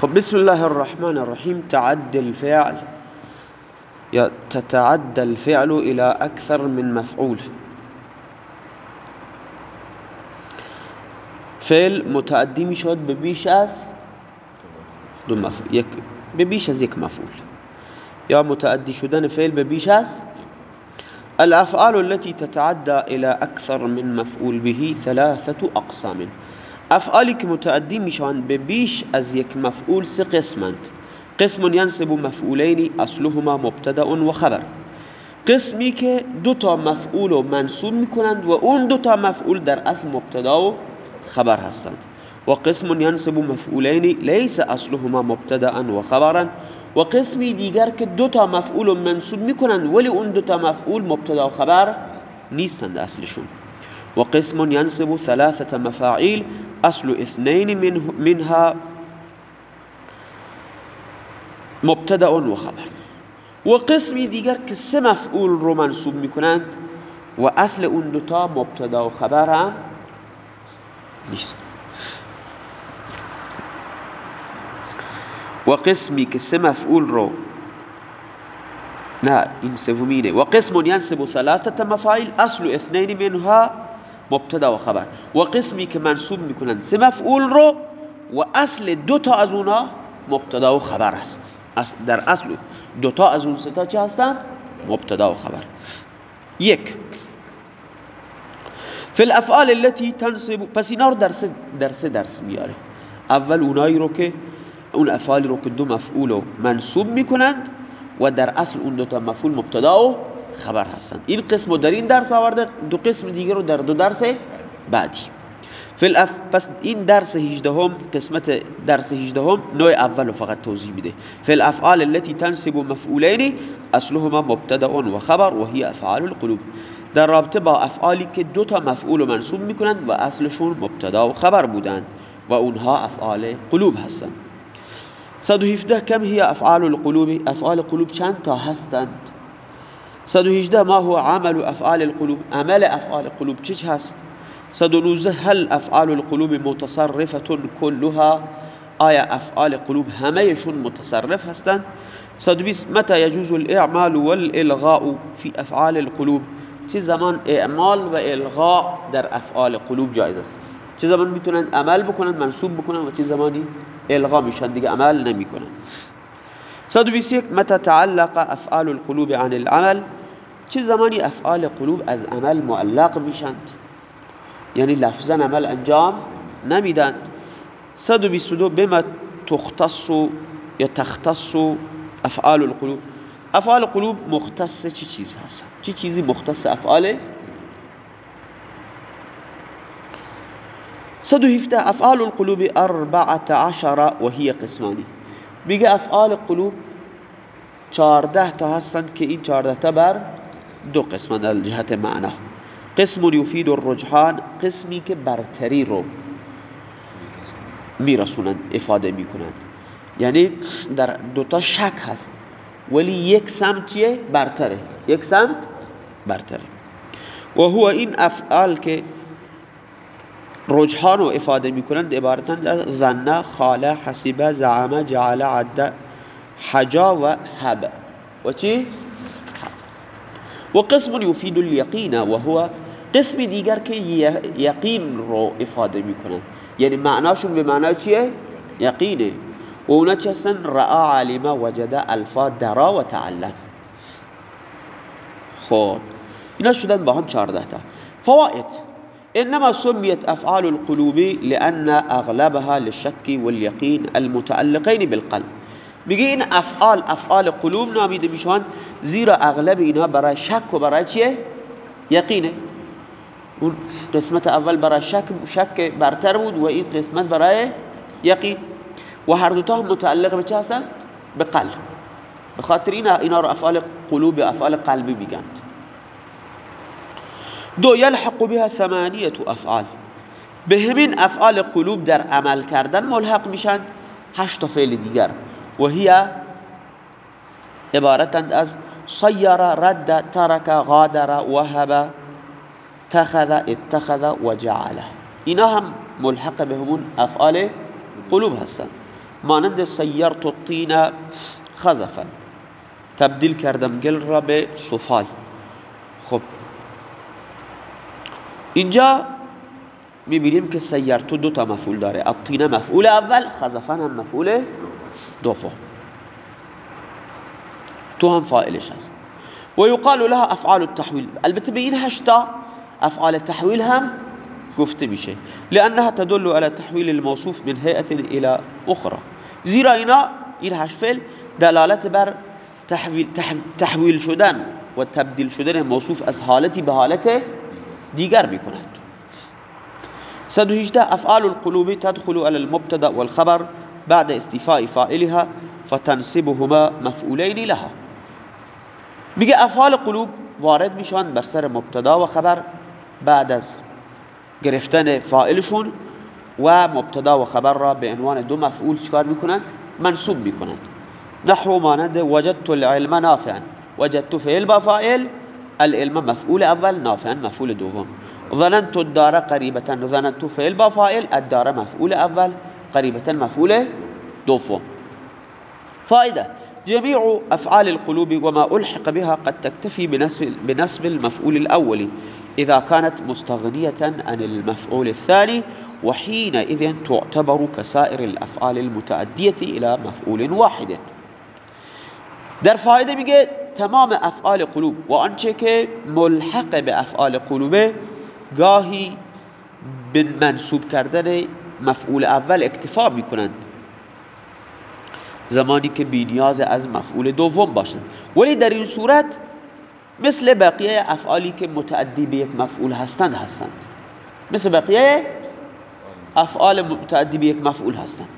خب بسم الله الرحمن الرحيم. تعد الفعل. تتعدى الفعل إلى أكثر من مفعول. فعل متعدی میشد به بیش از دو مفعول. یک به بیش مفعول. یا متعدی شدن فعل بیش از الأفعال التي تتعدى إلى أكثر من مفعول به ثلاثة أقسام. افعالی که متعدی میشن به بیش از یک مفعول سه قسمند. قسم ینصب مفعولین اصلهما مبتدا و خبر. قسمی که دو تا مفعول منصوب می‌کنند و اون دو تا مفعول در اصل مبتدا و خبر هستند. و قسم ینصب مفعولین لیس اصلهما مبتدا و خبرا و قسمی دیگر که دو تا مفعول منصوب می‌کنند ولی اون دو تا مفعول مبتدا و خبر نیستند اصلشون. و قسم ینصب ثلاثه مفاعیل أصل اثنين منها مبتدا و خبر و قسمی دیگر که سه مفعول رو منصوب میکنند و اصل اون دوتا مبتدا و خبر هم نیست. و قسمی که سه مفعول رو نه این سومینه. و قسم ثلاثة مفاعیل اصل اثنين منها مبتدا و خبر. و قسمی که منصوب می‌کنند سه مفعول رو و اصل دو تا از اونا مبتدا و خبر هست در اصل دو تا از اون سه تا چه هستند مبتدا و خبر. یک. فی الافعال التي تنصب پس اینا رو در سه در درس میاره. اول اونایی رو که اون افعالی رو که دو مفعول رو منصوب می‌کنند و در اصل اون دو تا مفعول مبتدا و خبر هستند این قسم در این درس آورده دو قسم دیگه رو در دو درس بعدی. فی پس این درس 18 هم قسمت درس 18 هم نوع اول رو فقط توضیح میده. فی الافعال التي تنصب مفعولین اصلهما مبتدا و خبر و هي افعال القلوب. در رابطه با افعالی که دو تا مفعول منصوب می‌کنند و اصلشون مبتدا و خبر بودند و اونها افعال قلوب هستند. 117 کم هي افعال القلوب افعال قلوب چند تا هستند؟ 118 ما هو عمل أفعال القلوب؟ عمل أفعال قلوب چه هست؟ 119 هل أفعال القلوب متصرفه كلها؟ آیا أفعال قلوب همهشون متصرف هستند 120 متى يجوز الإعمال والإلغاء في أفعال القلوب؟ چه زمان إعمال و إلغاء در أفعال قلوب جایز است؟ چه زمان میتونن عمل بکنن منصوب بکنن و چه زمانی الغا میشن؟ دیگه عمل نمیکنن. 121 متى تعلق أفعال القلوب عن العمل؟ چه زمانی افعال قلوب از عمل معلق میشند؟ یعنی لفظا عمل انجام نمیدند 122 بما تختص یا تختص افعال القلوب. افعال قلوب مختص چی چیز هست چی چیزی مختص افعال؟ 117 افعال القلوب 14 وهي قسمانی. میگه افعال قلوب 14 تا هستند که این 14 تا بر دو قسم در جهت معنا. قسم یفید الرجحان قسمی که برتری رو میرسونند افاده می‌کنند یعنی در دوتا شک هست ولی یک سمت چیه؟ برتره. یک سمت برتره. و هو این افعال که رجحان رو افاده می‌کنند عبارتند ظن خاله حسیبه زعمه جعل عده حجا و هب و چی؟ و قسم یفید الیقین و هو قسم دیگر که یقین رو افاده میکنند یعنی معناشون به معنای چیه؟ یقینه. و اونا چه هستن؟ الفا درا و تعلم خب اینا شدن با هم چارده تا. فوائد. انما سميت افعال القلوب لأن اغلبها للشك واليقين المتعلقين بالقلب. میگه این افعال افعال قلوب نامیده میشن. زیرا اغلب اینا برای شک و برای چیه؟ یقینه. اون قسمت اول برای شک شک برتر بود و این قسمت برای یقین. و هر دوتا هم متعلق به چه هستن؟ به قلب. به خاطر اینا اینا رو افعال قلوب افعال قلبی میگند. دو یلحق بها ثمانیه افعال. به همین افعال قلوب در عمل کردن ملحق میشند هشت فعل دیگر. و هی عبارتند از صیر رد ترک غادر وهب تخذ اتخذ و جعله اینا هم ملحق به همون افعال قلوب هستند مانند سیرت الطین خزفا. تبدیل کردم گل را به سفال. خب. اینجا می‌بینیم که سیرتو دو تا مفعول داره. الطین مفعول اول خزفا هم مفعول دوم. تو هم فائلش هست و یقال لها أفعال التحویل البته به این هشتا أفعال تحویل هم گفته میشه لأنها تدل على تحویل الموصوف من هيئة إلى أخرى. زیرا اینا این هشت فعل دلالت بر تحویل, تحویل شدن و تبدیل شدن موصوف از حالتی به حالت دیگر میکنند 118 أفعال القلوب تدخل على المبتدا والخبر بعد استيفاء فاعلها فتنسبهما مفعولين لها. میگه افعال قلوب وارد میشن بر سر مبتدا و خبر بعد از گرفتن فاعلشون و مبتدا و خبر را به عنوان دو مفعول چکار می‌کنند؟ منصوب می‌کنند. نحو مانند وجدت العلم نافعا. وجدت فعل با فاعل العلم مفعول اول نافعا مفعول دوم. ظننت الدار قریبتا. ظننت فعل با فاعل الدار مفعول اول قریبتا مفعول دوم. فائده جميع أفعال القلوب وما ألحق بها قد تكتفي بنسب, بنسب المفعول الأول إذا كانت مستغنية عن المفعول الثاني وحينئذ تعتبر كسائر الأفعال المتعدية إلى مفعول واحد. در فائدة میگه تمام أفعال قلوب و آنچه ملحق به أفعال قلوبه گاهی کردن مفعول اول اکتفا میکنند. زمانی که بینیاز از مفعول دوم باشند. ولی در این صورت مثل بقیه افعالی که متعدی به یک مفعول هستند هستند. مثل بقیه افعال متعدی به یک مفعول هستند.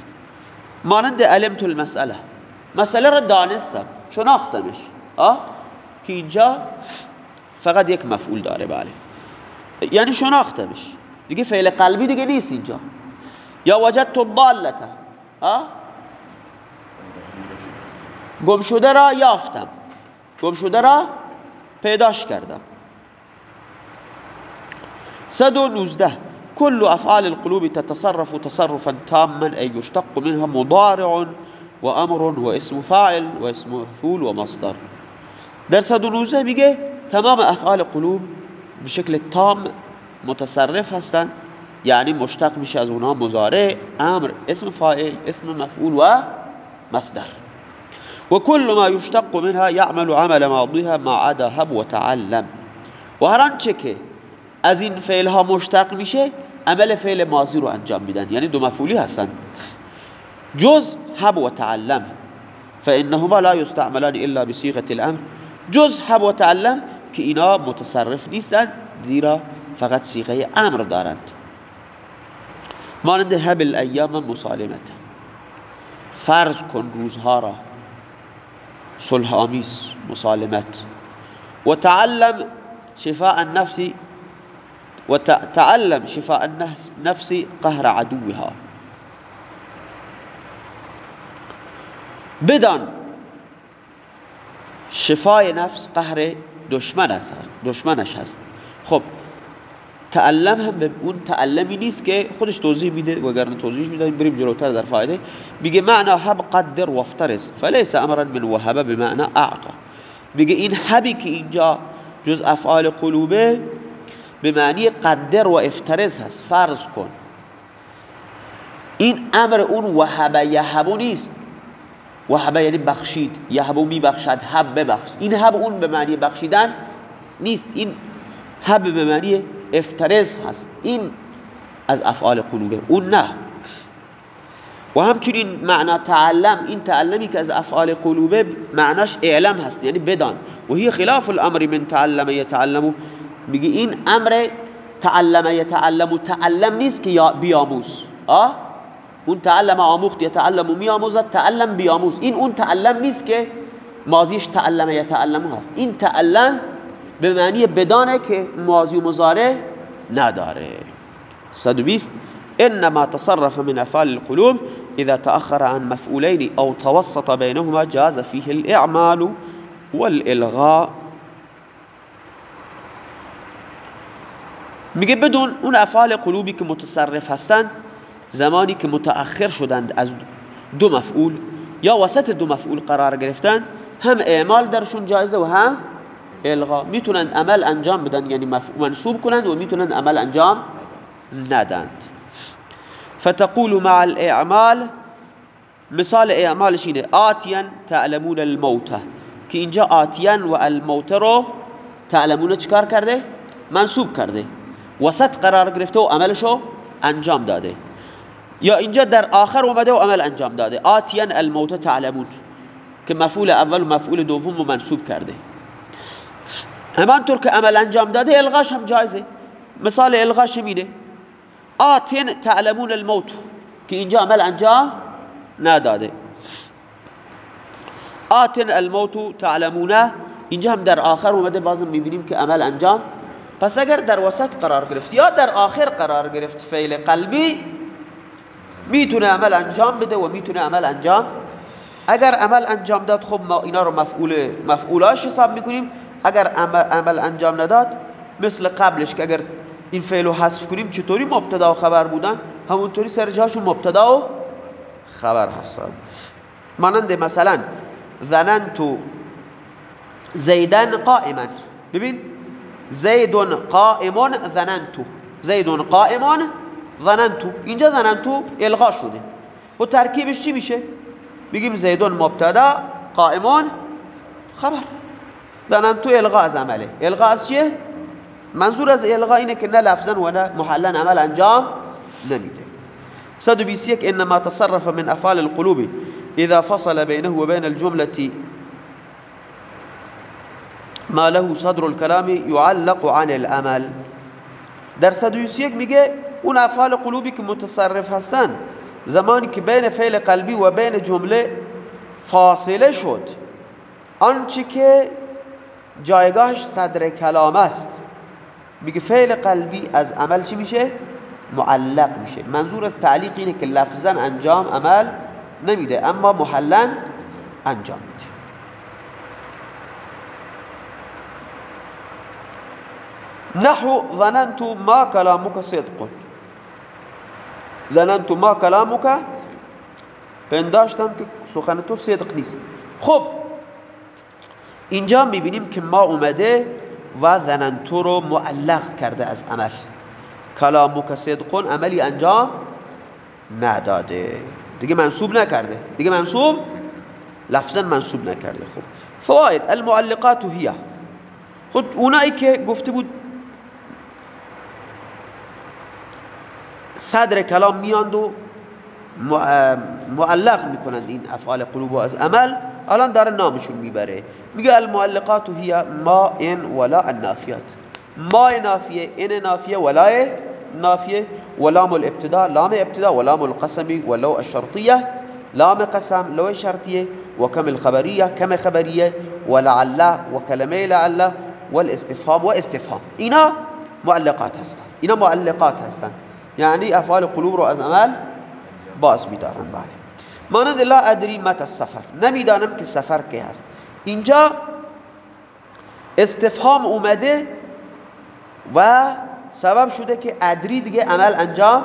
مانند علمت المسئله. مسئله را دانستم شناختمش. آه که اینجا فقط یک مفعول داره بله. یعنی شناختمش. دیگه فعل قلبی دیگه نیست اینجا. یا وجدت الضالته ها گم شده را یافتم. گم شده را پیداش کردم. 119 كل افعال القلوب تتصرف تصرفا تاما اي يشتق منها مضارع وامر واسم فاعل واسم مفعول ومصدر در 119 میگه تمام افعال قلوب به شکل تام متصرف هستن یعنی مشتق میشه از اونها مضارع امر اسم فاعل اسم مفعول و مصدر. وكل ما يشتق منها يعمل عمل ماضيها ما عدا هب وتعلم. و هر آنچه که از این فعل ها مشتق میشه عمل فعل ماضی رو انجام میدن. یعنی دو مفعولی هستن. جز هب و تعلم فإنهما لا يستعملان إلا بصيغة الأمر. جز هب و تعلم که اینا متصرف نیستن زیرا فقط صيغه أمر دارند. مانند هب الایام مسالمت. فرض کن روزها را. صلح آمیز مسالمت و تعلم شفاء النفس و تعلم شفاء النفس قهر عدوها. بدان شفای نفس قهر دشمنش هست. خب تعلم هم به اون تعلمی نیست که خودش توضیح میده وگرنه توضیحش میده بریم جلوتر در فایده. میگه معنا هب قدر وافترس فلیس امرا من وهب بمعنى اعطا. میگه این هبی که اینجا جز افعال قلوبه به معنی قدر و افترس هست. فرض کن. این امر اون وهب یهبو نیست. وهب یعنی بخشید. یهبو میبخشد هب ببخش این هب اون به معنی بخشیدن نیست. این هب به معنی افترز هست. این از افعال قلوبه. اون نه. و همچنین معنا تعلم این تعلمی که از افعال قلوبه معناش اعلم هست یعنی بدان. و هی خلاف الامر من تعلم یتعلم. میگه این امر تعلم یتعلم. تعلم نیست که بیاموز. آه اون تعلم آموخت یتعلم و میاموزد تعلم بیاموز. این اون تعلم نیست که ماضیش تعلم یتعلم هست. این تعلم به معنی بدانه که ماضی و مضارع نداره. 120 انما تصرف من افعال القلوب اذا تأخر عن مفعولين او توسط بينهما جاز فيه الاعمال والالغاء. میگه بدون اون افعال قلوبی که متصرف هستند زمانی که متأخر شدند از دو مفعول یا وسط دو مفعول قرار گرفتن هم اعمال درشون جایزه و هم الغا میتونن عمل انجام بدن یعنی منصوب کنند و میتونن عمل انجام ندند فتقول مع الإعمال مثال إعمالش اینه. آتیان تعلمون الموت. که اینجا آتیان و الموت رو تعلمون چکار کرده؟ منصوب کرده. وسط قرار گرفته و عملشو انجام داده. یا اینجا در آخر اومده و عمل انجام داده. آتیان الموت تعلمون. که مفعول اول و مفعول دوم رو منصوب کرده. همانطور که عمل انجام داده الغاش هم جایزه. مثال الغاش مینه آتین تعلمون الموت که اینجا عمل انجام نداده. آتن الموت تعلمونه اینجا هم در آخر اومده بازم می‌بینیم که عمل انجام. پس اگر در وسط قرار گرفت یا در آخر قرار گرفت فعل قلبی می‌تونه عمل انجام بده و می‌تونه عمل انجام. اگر عمل انجام داد خب ما اینا رو مفعول مفعولاش حساب می‌کنیم. اگر عمل انجام نداد مثل قبلش که اگر این فعل رو حذف کنیم چطوری مبتدا و خبر بودن؟ همونطوری سر جاشون مبتدا و خبر هستن. مانند مثلا ظننتو زیدن قائما. ببین زیدون قائمون ظننتو زیدون قائمون ظننتو اینجا ظننتو الغا شده. و ترکیبش چی میشه؟ بگیم زیدون مبتدا قائمون خبر. ظننتو الغا از عمله. الغا از چیه؟ منظور از الغا اینه که نه لفظا و نه محلا عمل انجام نمیده. 121 انما تصرف من افعال القلوب اذا فصل بينه وبين الجملة ما له صدر الكلام يعلق عن الأمل. در 121 میگه اون افعال قلوبی که متصرف هستند زمانی که بین فعل قلبی و بین جمله فاصله شد آنچه که جایگاهش صدر کلام است. میگه فعل قلبی از عمل چی میشه؟ معلق میشه. منظور از تعلیق اینه که لفظا انجام عمل نمیده اما محلا انجام میده. نحو ظننت ما کلامک صدق. ظننت ما کلامک. پنداشتم که سخن تو صدق نیست. خب اینجا می‌بینیم که ما اومده و ظننتو رو معلق کرده از عمل. کلامک صدقون عملی انجام نداده. دیگه منصوب نکرده. دیگه منصوب لفظا منصوب نکرده. خب. فواید المعلقات هی. خود اونایی که گفته بود صدر کلام میاند و معلق می‌کنند این افعال قلوب از عمل الان داره نامشون میبره. میگه المعلقات هی ما این ولا النافیات. ما نافیه این نافیه ولا نافیه ولام الابتداء لام ابتداء ولام القسم ولو الشرطية لام قسم لو شرطية وكم الخبرية كم خبرية ولعل وكلمه لعل والاستفهام واستفهام اینا معلقات هستن. اینا معلقات هستن. یعنی افعال قلوب رو از عمل باز میدارن. بله. مانند لا ادری مت السفر نمی‌دانم که سفر که هست. اینجا استفهام اومده و سبب شده که ادری دیگه عمل انجام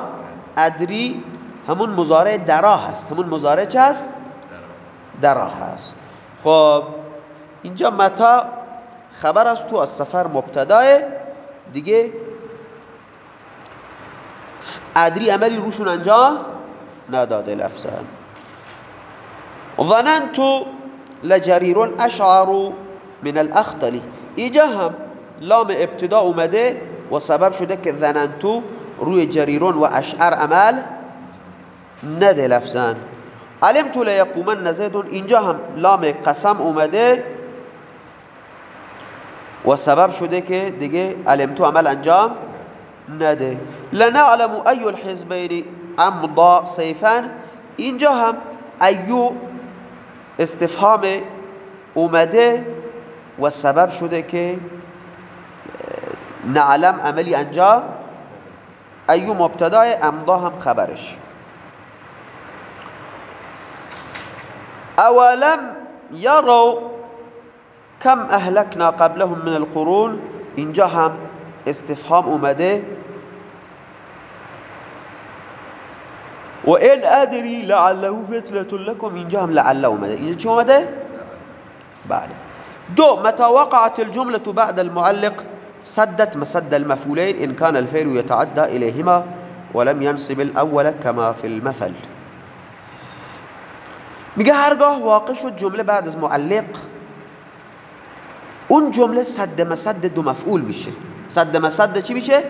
ادری همون مزارع درا هست. همون مزارع چه هست؟ درا هست. خب اینجا متا خبر است تو از سفر مبتدای دیگه ادری عملی روشون انجام نداده لفظا. ظننتو لجریرون اشعر من الاخطلی اینجا هم لام ابتدا اومده و سبب شده که ظننتو روی جریرون و اشعر عمل نده لفظن علمتو لیقومن زیدون اینجا هم لام قسم اومده و سبب شده که دیگه علمتو عمل انجام نده. لنعلم ای الحزبین امضا سیفن اینجا هم ایو استفهام اومده و سبب شده که نعلم عملی انجام ایو مبتدای امضا هم خبرش. اولم یرو کم اهلکنا قبلهم من القرون. اینجا هم استفهام اومده. و این ادری لعله فتنة لكم اینجا هم لعله اومده اینجا چی اومده؟ بله دو متى وقعت الجملة بعد المعلق؟ سدت مسد المفعولين إن كان الفعل يتعدى إليهما ولم ينصب الأول كما في المثل. میگه هرگاه واقع شد جمله بعد از معلق اون جملة صد مسد دو مفعول میشه صد مسد چی میشه؟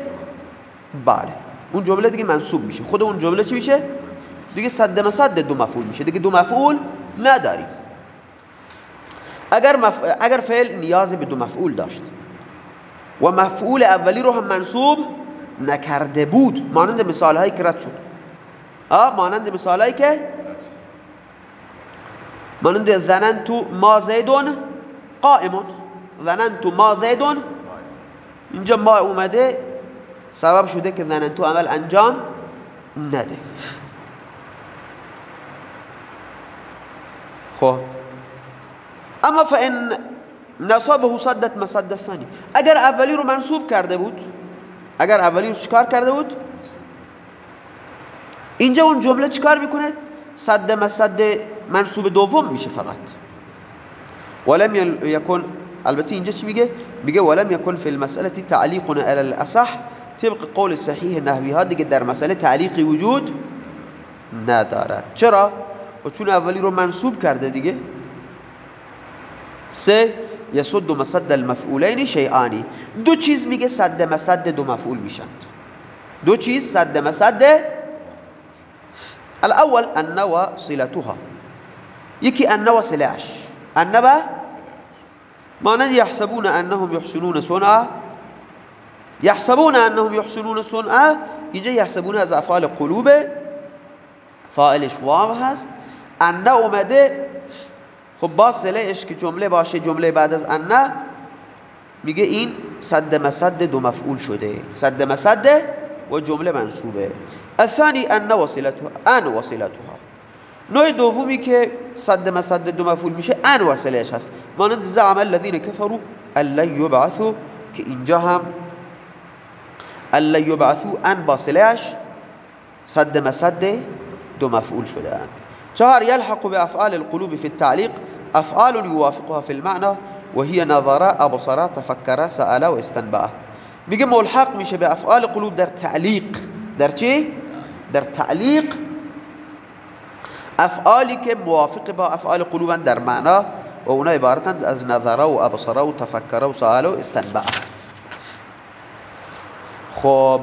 بله اون جملة دیگه منصوب میشه خود اون جملة چی میشه؟ دیگه صد مسد دو مفعول میشه. دیگه دو مفعول نداری. اگر, مف... اگر فعل نیاز به دو مفعول داشت و مفعول اولی رو هم منصوب نکرده بود مانند مثال هایی که رد شد. آه مانند مثال هایی که مانند ظننتو ما زیدون قائمون. ظننتو ما زیدون. اینجا ما اومده سبب شده که ظننتو عمل انجام نده. خب. اما فان نصابه صدت مسد ثانی اگر اولی رو منصوب کرده بود اگر اولی رو چکار کرده بود؟ اینجا اون جمله چکار می‌کنه؟ صد مسد منصوب دوم میشه فقط. ولم یکن البته اینجا چی میگه؟ میگه ولم یکن فی المساله تعلیق على الاصح طبق قول صحیح نحوی ها دیگه در مسئله تعلیقی وجود ندارد. چرا؟ چون اولی رو منصوب کرده دیگه سه یسد مسد المفعولین شیئانی. دو چیز میگه صد مسد دو مفعول میشند دو چیز صد مسد. الاول ان و صلتها. یکی ان و صلهش ان و مانند يحسبون انهم يحسنون صنعا. يحسبون انهم يحسنون صنعا. اینجا يحسبون از افعال قلوب. فاعلش واو هست. ان اومده خب با سلهش که جمله باشه جمله بعد از ان میگه این صد مسد دو مفعول شده صد مسد و جمله منصوبه الثانی ان وصلتها ان وصلتها نوع دومی که صد مسد دو مفعول میشه ان وصلش هست مانند زعم الذين كفروا لن يبعثوا که اینجا هم لن يبعثوا ان باصلش صد مسد دو مفعول شده چهار يلحق بأفعال القلوب في التعليق أفعال يوافقها في المعنى وهي نظر أبصر تفكر سأل واستنبأ میگه ملحق میشه به افعال قلوب در تعلیق در چی؟ در تعلیق افعالی که موافق با أفعال در معنا و اونا عبارتند از نظره و ابصره و تفکره و و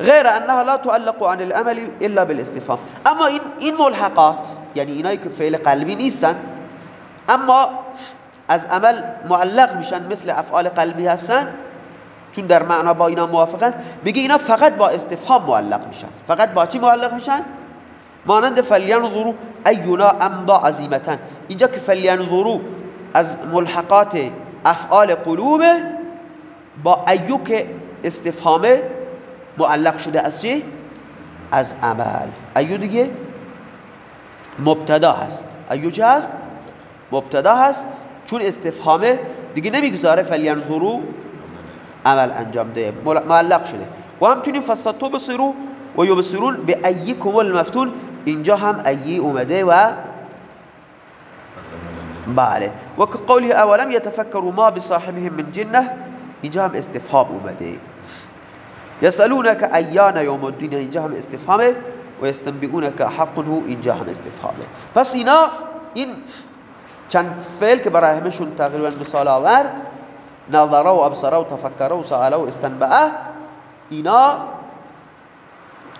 غیر انها لا تعلق عن الامل الا بالاستفهام. اما این این ملحقات یعنی اینایی که فعل قلبی نیستن اما از عمل معلق میشن مثل افعال قلبی هستن چون در معنا با اینا موافقن بگی اینا فقط با استفهام معلق میشن. فقط با چی معلق میشن؟ مانند فلینظروا اینا امضا عزیمتن اینجا که فلینظروا از ملحقات افعال قلوبه با أيُّ که استفهامه معلق شده از چی؟ از عمل. أيُّ دیگه؟ مبتدا هست. أيُّ چه هست؟ مبتدا هست. چون استفهامه دیگه نمی‌گذاره فلينظر عمل انجام ده. معلق شده. و همچنین فستو بصرو و یبصرون به ایکم المفتون. اینجا هم أيّ اومده و بله. و که قوله اولم یتفکروا ما بصاحبهم من جنه. اینجا هم استفهام اومده. یسالونک ایان یوم الدین اینجا هم استفهامه و یستنبئونک حق هو اینجا هم استفهامه. پس اینا این چند فعل که برای همشون تقریبا مثال آورد نظره و ابصره و تفکره و سآله و استنبعه اینا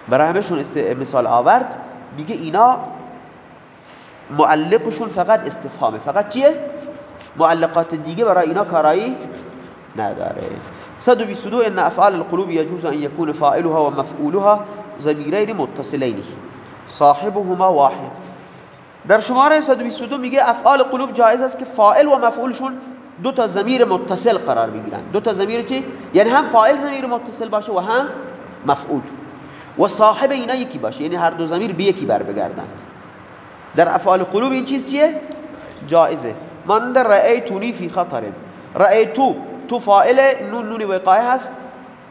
برای همشون مثال آورد. میگه اینا معلقشون فقط استفهامه. فقط چیه؟ معلقات دیگه برای اینا کارایی نداره. 122 ان افعال القلوب يجوز ان يكون فاعلها ومفعولها ضميرين متصلين صاحبهما واحد. در شماره 122 میگه افعال قلوب جایز است که فاعل و مفعولشون دو تا ضمیر متصل قرار بگیرن دو تا ضمیر چی؟ یعنی هم فاعل ضمیر متصل باشه و هم مفعول. و صاحب اینا یکی باشه. یعنی هر دو ضمیر به یکی بر بگردند. در افعال قلوب این چیز چیه؟ جایزه. من در رأیتونی فی خطر. رأیتو تو فاعل نون نون وقایه هست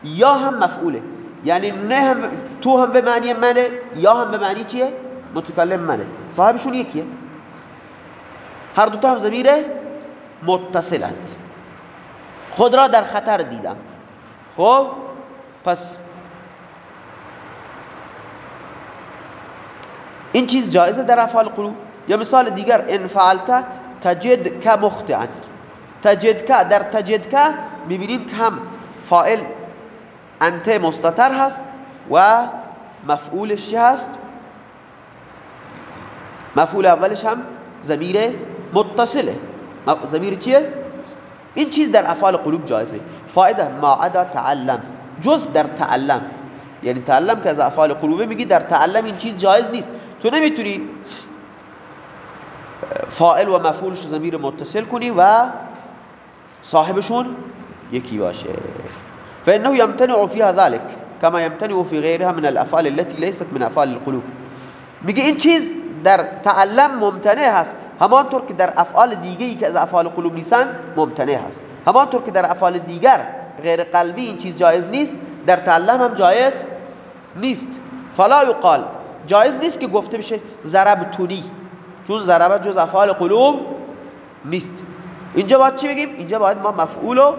یا هم مفعوله. یعنی نه هم تو هم به معنی منه یا هم به معنی چیه؟ متکلم منه. صاحبشون یکیه. هر دوتا هم ضمیر متصلند. خود را در خطر دیدم. خب پس این چیز جایزه در افعال قلوب. یا مثال دیگر ان فعلت تجد که مخطئا تجد که در تجد که می‌بینیم که هم فائل انت مستتر هست و مفعولش چه هست. مفعول اولش هم ضمیر متصله. ضمیر چیه؟ این چیز در افعال قلوب جایزه. فایده ما عدا تعلم. جز در تعلم. یعنی تعلم که از افعال قلوبه میگی در تعلم این چیز جایز نیست. تو نمی‌تونی فائل و مفعولش ضمیر متصل کنی و صاحبشون یکی باشه. فانه يمتنع فيها ذلك كما يمتنع في غيرها من الافعال التي ليست من افعال القلوب. میگه این چیز در تعلم ممتنع هست. همانطور که در افعال دیگری که از افعال قلوب نیستند ممتنع هست. همانطور که در افعال دیگر غیر قلبی این چیز جایز نیست در تعلم هم جایز نیست. فلا یقال جایز نیست که گفته بشه تونی چون ضرب جز افعال قلوب نیست. اینجا باید چی بگیم؟ اینجا باید ما مفعول و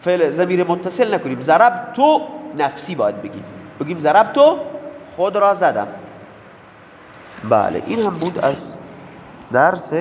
فعل ضمیر متصل نکنیم. ضرب تو نفسی باید بگیم. بگیم ضرب تو خود را زدم. بله این هم بود از درس